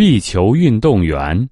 壁球运动员。